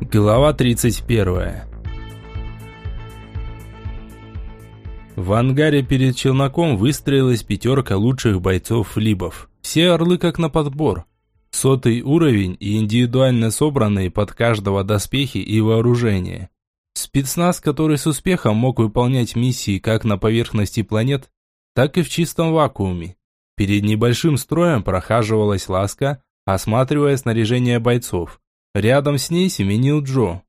Глава 31 В ангаре перед челноком выстроилась пятерка лучших бойцов-флибов. Все орлы как на подбор. Сотый уровень и индивидуально собранные под каждого доспехи и вооружение. Спецназ, который с успехом мог выполнять миссии как на поверхности планет, так и в чистом вакууме. Перед небольшим строем прохаживалась ласка, осматривая снаряжение бойцов. Рядом с ней семенил Джо.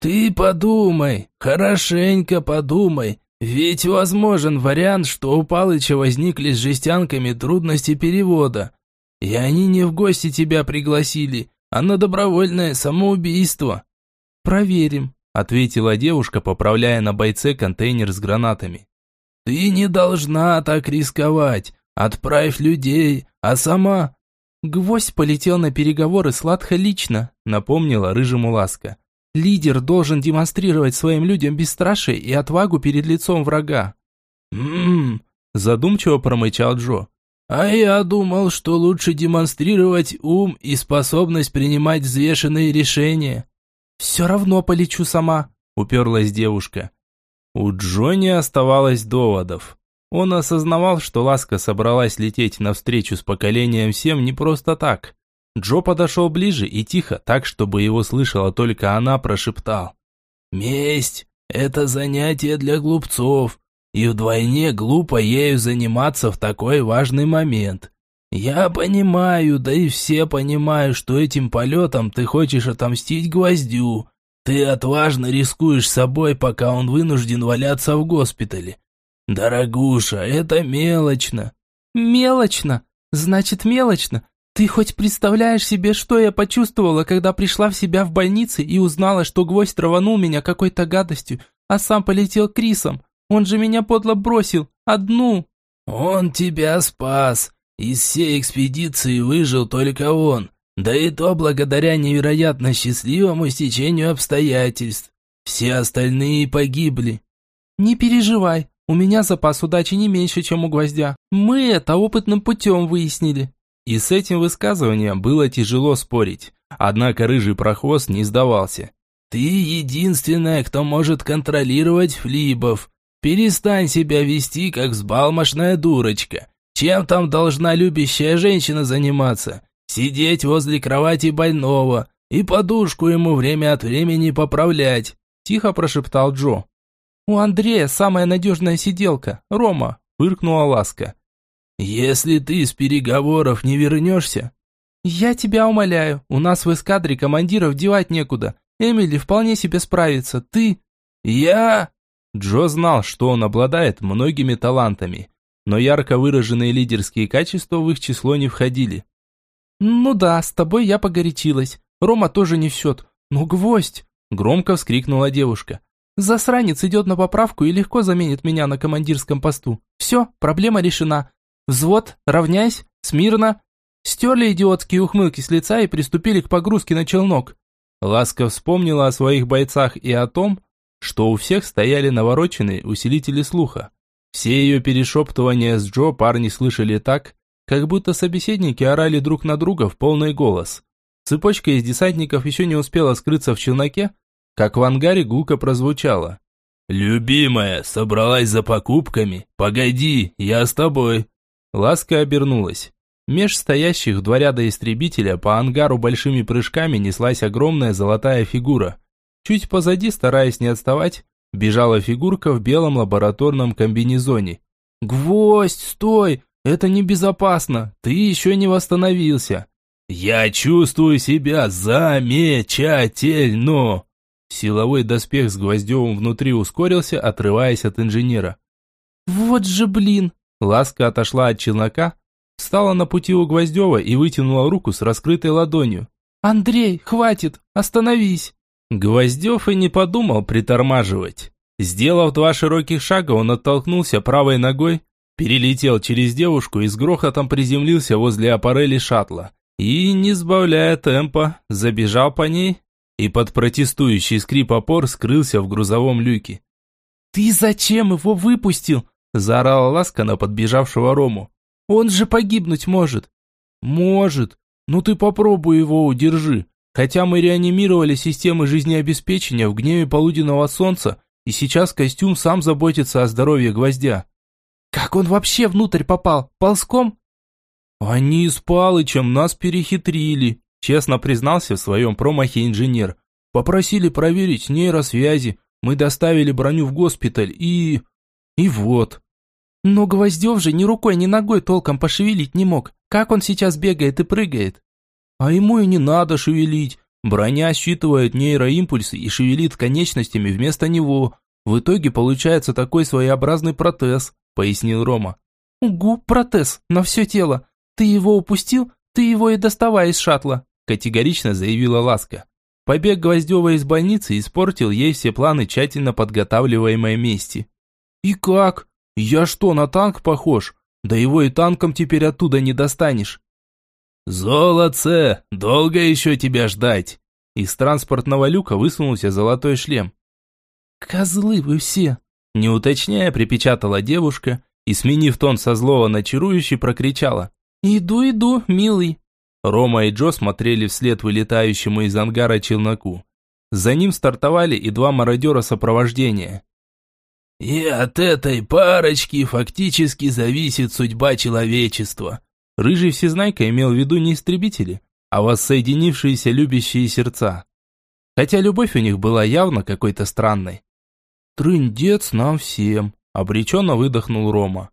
«Ты подумай, хорошенько подумай, ведь возможен вариант, что у Палыча возникли с жестянками трудности перевода, и они не в гости тебя пригласили, а на добровольное самоубийство». «Проверим», – ответила девушка, поправляя на бойце контейнер с гранатами. «Ты не должна так рисковать. Отправь людей, а сама...» «Гвоздь полетел на переговоры сладко лично», – напомнила рыжему ласка. «Лидер должен демонстрировать своим людям бесстрашие и отвагу перед лицом врага». «Ммм», – задумчиво промычал Джо. «А я думал, что лучше демонстрировать ум и способность принимать взвешенные решения». «Все равно полечу сама», – уперлась девушка. У Джо не оставалось доводов. Он осознавал, что Ласка собралась лететь навстречу с поколением всем не просто так. Джо подошел ближе и тихо, так, чтобы его слышала только она, прошептал. «Месть – это занятие для глупцов, и вдвойне глупо ею заниматься в такой важный момент. Я понимаю, да и все понимают, что этим полетом ты хочешь отомстить гвоздю. Ты отважно рискуешь собой, пока он вынужден валяться в госпитале. «Дорогуша, это мелочно». «Мелочно? Значит, мелочно? Ты хоть представляешь себе, что я почувствовала, когда пришла в себя в больнице и узнала, что гвоздь траванул меня какой-то гадостью, а сам полетел Крисом? Он же меня подло бросил, одну». «Он тебя спас. Из всей экспедиции выжил только он. Да и то благодаря невероятно счастливому стечению обстоятельств. Все остальные погибли». «Не переживай, у меня запас удачи не меньше, чем у гвоздя. Мы это опытным путем выяснили». И с этим высказыванием было тяжело спорить. Однако рыжий прохвост не сдавался. «Ты единственная, кто может контролировать флибов. Перестань себя вести, как взбалмошная дурочка. Чем там должна любящая женщина заниматься? Сидеть возле кровати больного и подушку ему время от времени поправлять», – тихо прошептал Джо. «У Андрея самая надежная сиделка, Рома», – выркнула Ласка. «Если ты с переговоров не вернешься...» «Я тебя умоляю, у нас в эскадре командиров девать некуда. Эмили вполне себе справится, ты...» «Я...» Джо знал, что он обладает многими талантами, но ярко выраженные лидерские качества в их число не входили. «Ну да, с тобой я погорячилась. Рома тоже не в счет. Но гвоздь!» Громко вскрикнула девушка. Засранец идет на поправку и легко заменит меня на командирском посту. Все, проблема решена. Взвод, равняйсь, смирно. Стерли идиотские ухмылки с лица и приступили к погрузке на челнок. Ласка вспомнила о своих бойцах и о том, что у всех стояли навороченные усилители слуха. Все ее перешептывания с Джо парни слышали так, как будто собеседники орали друг на друга в полный голос. Цепочка из десантников еще не успела скрыться в челноке, как в ангаре гулко прозвучало. «Любимая, собралась за покупками? Погоди, я с тобой!» Ласка обернулась. Меж стоящих два ряда истребителя по ангару большими прыжками неслась огромная золотая фигура. Чуть позади, стараясь не отставать, бежала фигурка в белом лабораторном комбинезоне. «Гвоздь, стой! Это небезопасно! Ты еще не восстановился!» «Я чувствую себя замечательно!» Силовой доспех с Гвоздевым внутри ускорился, отрываясь от инженера. «Вот же блин!» Ласка отошла от челнока, встала на пути у Гвоздева и вытянула руку с раскрытой ладонью. «Андрей, хватит! Остановись!» Гвоздев и не подумал притормаживать. Сделав два широких шага, он оттолкнулся правой ногой, перелетел через девушку и с грохотом приземлился возле аппарели шаттла. И, не сбавляя темпа, забежал по ней, и под протестующий скрип опор скрылся в грузовом люке. «Ты зачем его выпустил?» – заорала Ласка на подбежавшего Рому. «Он же погибнуть может». «Может. Ну ты попробуй его удержи. Хотя мы реанимировали системы жизнеобеспечения в гневе полуденного солнца, и сейчас костюм сам заботится о здоровье гвоздя. Как он вообще внутрь попал? Ползком? Они с Палычем нас перехитрили, честно признался в своем промахе инженер. Попросили проверить нейросвязи, мы доставили броню в госпиталь и... И вот. Но Гвоздев же ни рукой, ни ногой толком пошевелить не мог. Как он сейчас бегает и прыгает? А ему и не надо шевелить. Броня считывает нейроимпульсы и шевелит конечностями вместо него. В итоге получается такой своеобразный протез, пояснил Рома. Угу, протез, на все тело. Ты его упустил, ты его и доставай из шаттла, категорично заявила Ласка. Побег Гвоздева из больницы испортил ей все планы тщательно подготавливаемой мести. «И как? Я что, на танк похож? Да его и танком теперь оттуда не достанешь». «Золотце, долго еще тебя ждать?» Из транспортного люка высунулся золотой шлем. «Козлы вы все!» Не уточняя, припечатала девушка и, сменив тон со злого на чарующий, прокричала. «Иду, иду, милый!» Рома и Джо смотрели вслед вылетающему из ангара челноку. За ним стартовали и два мародера сопровождения. «И от этой парочки фактически зависит судьба человечества», Рыжий всезнайка имел в виду не истребители, а воссоединившиеся любящие сердца. Хотя любовь у них была явно какой-то странной. «Трындец нам всем», – обреченно выдохнул Рома.